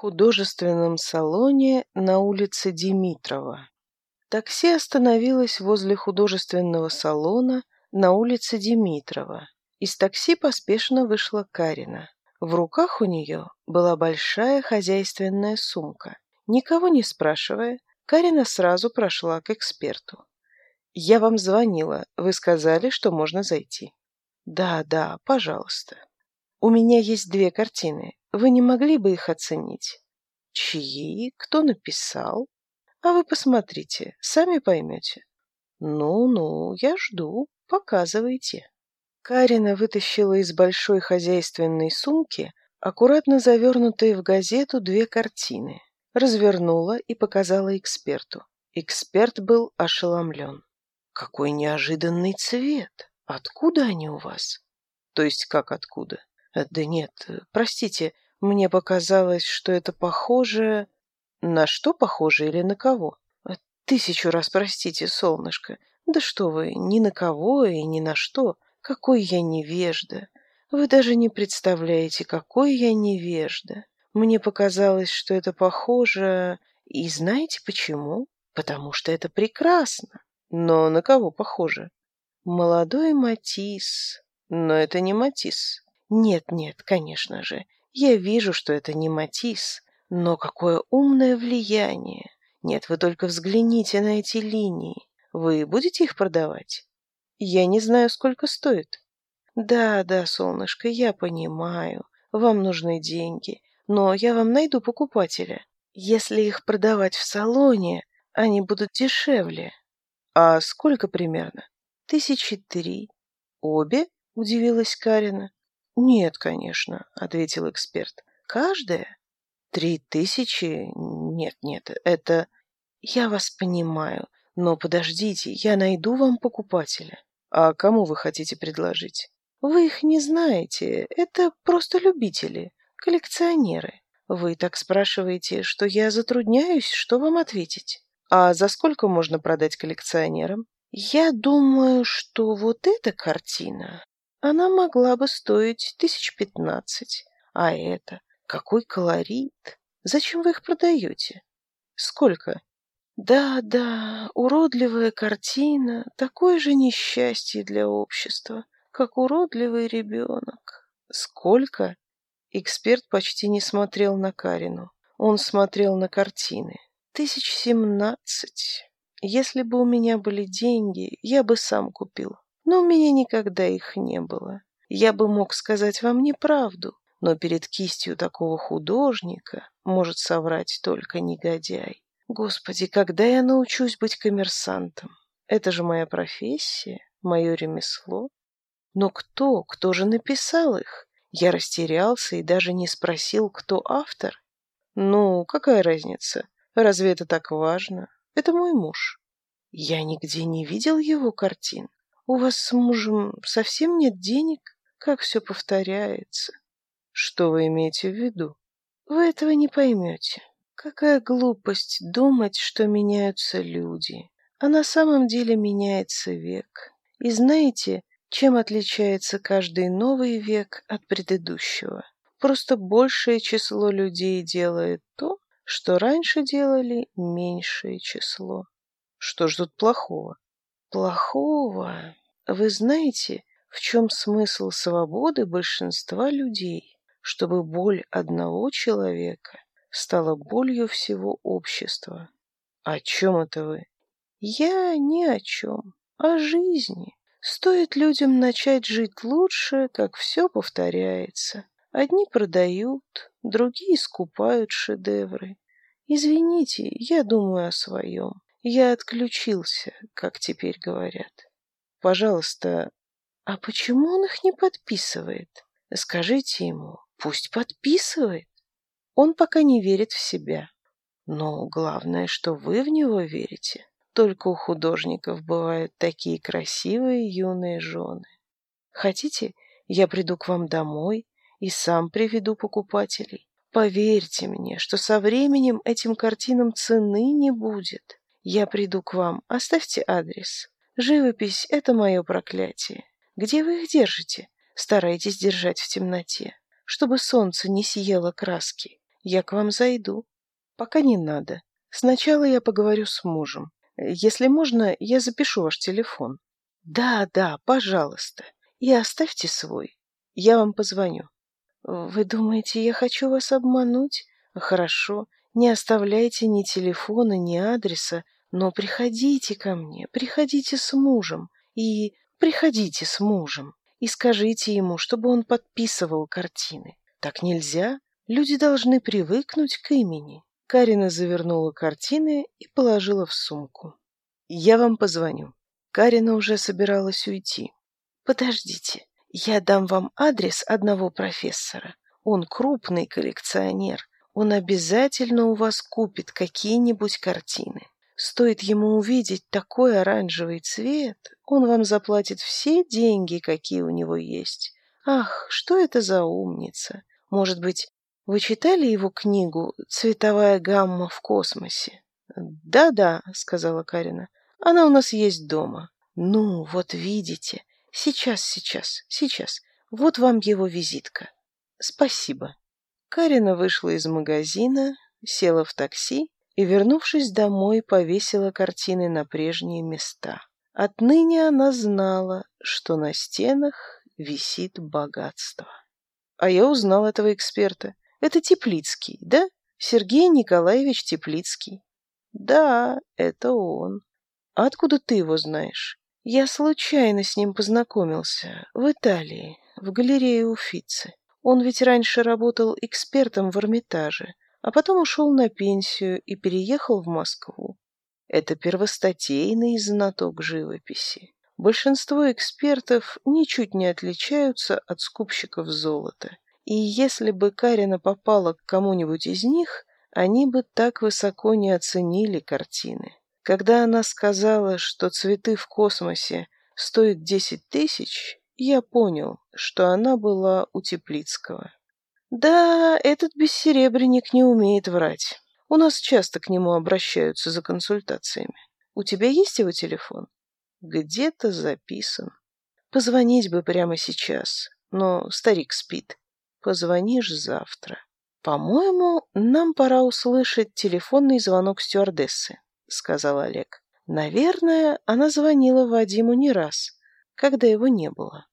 художественном салоне на улице Димитрова. Такси остановилось возле художественного салона на улице Димитрова. Из такси поспешно вышла Карина. В руках у нее была большая хозяйственная сумка. Никого не спрашивая, Карина сразу прошла к эксперту. «Я вам звонила. Вы сказали, что можно зайти». «Да, да, пожалуйста». У меня есть две картины. Вы не могли бы их оценить? Чьи? Кто написал? А вы посмотрите, сами поймете. Ну-ну, я жду. Показывайте. Карина вытащила из большой хозяйственной сумки, аккуратно завернутые в газету, две картины. Развернула и показала эксперту. Эксперт был ошеломлен. «Какой неожиданный цвет! Откуда они у вас?» «То есть как откуда? Да нет, простите, мне показалось, что это похоже... На что похоже или на кого? Тысячу раз простите, солнышко. Да что вы, ни на кого и ни на что. Какой я невежда. Вы даже не представляете, какой я невежда. Мне показалось, что это похоже... И знаете почему? Потому что это прекрасно. Но на кого похоже? Молодой Матис. Но это не Матис. Нет, нет, конечно же. Я вижу, что это не Матисс. Но какое умное влияние. Нет, вы только взгляните на эти линии. Вы будете их продавать? Я не знаю, сколько стоит. Да, да, солнышко, я понимаю. Вам нужны деньги. Но я вам найду покупателя. Если их продавать в салоне, они будут дешевле. А сколько примерно? Тысячи три. Обе? Удивилась Карина. «Нет, конечно», — ответил эксперт. «Каждая? Три тысячи? Нет, нет, это...» «Я вас понимаю, но подождите, я найду вам покупателя». «А кому вы хотите предложить?» «Вы их не знаете, это просто любители, коллекционеры. Вы так спрашиваете, что я затрудняюсь, что вам ответить». «А за сколько можно продать коллекционерам?» «Я думаю, что вот эта картина она могла бы стоить тысяч пятнадцать. А это? Какой колорит! Зачем вы их продаете? Сколько? Да-да, уродливая картина, такое же несчастье для общества, как уродливый ребенок. Сколько? Эксперт почти не смотрел на Карину. Он смотрел на картины. Тысяч семнадцать. Если бы у меня были деньги, я бы сам купил но у меня никогда их не было. Я бы мог сказать вам неправду, но перед кистью такого художника может соврать только негодяй. Господи, когда я научусь быть коммерсантом? Это же моя профессия, мое ремесло. Но кто, кто же написал их? Я растерялся и даже не спросил, кто автор. Ну, какая разница? Разве это так важно? Это мой муж. Я нигде не видел его картин у вас с мужем совсем нет денег? Как все повторяется? Что вы имеете в виду? Вы этого не поймете. Какая глупость думать, что меняются люди. А на самом деле меняется век. И знаете, чем отличается каждый новый век от предыдущего? Просто большее число людей делает то, что раньше делали меньшее число. Что ж тут плохого? Плохого? Вы знаете, в чем смысл свободы большинства людей? Чтобы боль одного человека стала болью всего общества. О чем это вы? Я ни о чем. О жизни. Стоит людям начать жить лучше, как все повторяется. Одни продают, другие скупают шедевры. Извините, я думаю о своем. Я отключился, как теперь говорят пожалуйста, а почему он их не подписывает? Скажите ему, пусть подписывает. Он пока не верит в себя. Но главное, что вы в него верите. Только у художников бывают такие красивые юные жены. Хотите, я приду к вам домой и сам приведу покупателей? Поверьте мне, что со временем этим картинам цены не будет. Я приду к вам, оставьте адрес. Живопись — это мое проклятие. Где вы их держите? Старайтесь держать в темноте, чтобы солнце не съело краски. Я к вам зайду. Пока не надо. Сначала я поговорю с мужем. Если можно, я запишу ваш телефон. Да, да, пожалуйста. И оставьте свой. Я вам позвоню. Вы думаете, я хочу вас обмануть? Хорошо. Не оставляйте ни телефона, ни адреса но приходите ко мне, приходите с мужем и приходите с мужем и скажите ему, чтобы он подписывал картины. Так нельзя, люди должны привыкнуть к имени. Карина завернула картины и положила в сумку. Я вам позвоню. Карина уже собиралась уйти. Подождите, я дам вам адрес одного профессора. Он крупный коллекционер. Он обязательно у вас купит какие-нибудь картины. Стоит ему увидеть такой оранжевый цвет, он вам заплатит все деньги, какие у него есть. Ах, что это за умница! Может быть, вы читали его книгу «Цветовая гамма в космосе»? «Да-да», — сказала Карина, — «она у нас есть дома». «Ну, вот видите. Сейчас, сейчас, сейчас. Вот вам его визитка. Спасибо». Карина вышла из магазина, села в такси и, вернувшись домой, повесила картины на прежние места. Отныне она знала, что на стенах висит богатство. А я узнал этого эксперта. Это Теплицкий, да? Сергей Николаевич Теплицкий. Да, это он. А откуда ты его знаешь? Я случайно с ним познакомился в Италии, в галерее Уфицы. Он ведь раньше работал экспертом в Эрмитаже, а потом ушел на пенсию и переехал в Москву. Это первостатейный знаток живописи. Большинство экспертов ничуть не отличаются от скупщиков золота, и если бы Карина попала к кому-нибудь из них, они бы так высоко не оценили картины. Когда она сказала, что цветы в космосе стоят десять тысяч, я понял, что она была у Теплицкого. Да, этот бессеребренник не умеет врать. У нас часто к нему обращаются за консультациями. У тебя есть его телефон? Где-то записан. Позвонить бы прямо сейчас, но старик спит. Позвонишь завтра. По-моему, нам пора услышать телефонный звонок стюардессы, сказал Олег. Наверное, она звонила Вадиму не раз, когда его не было.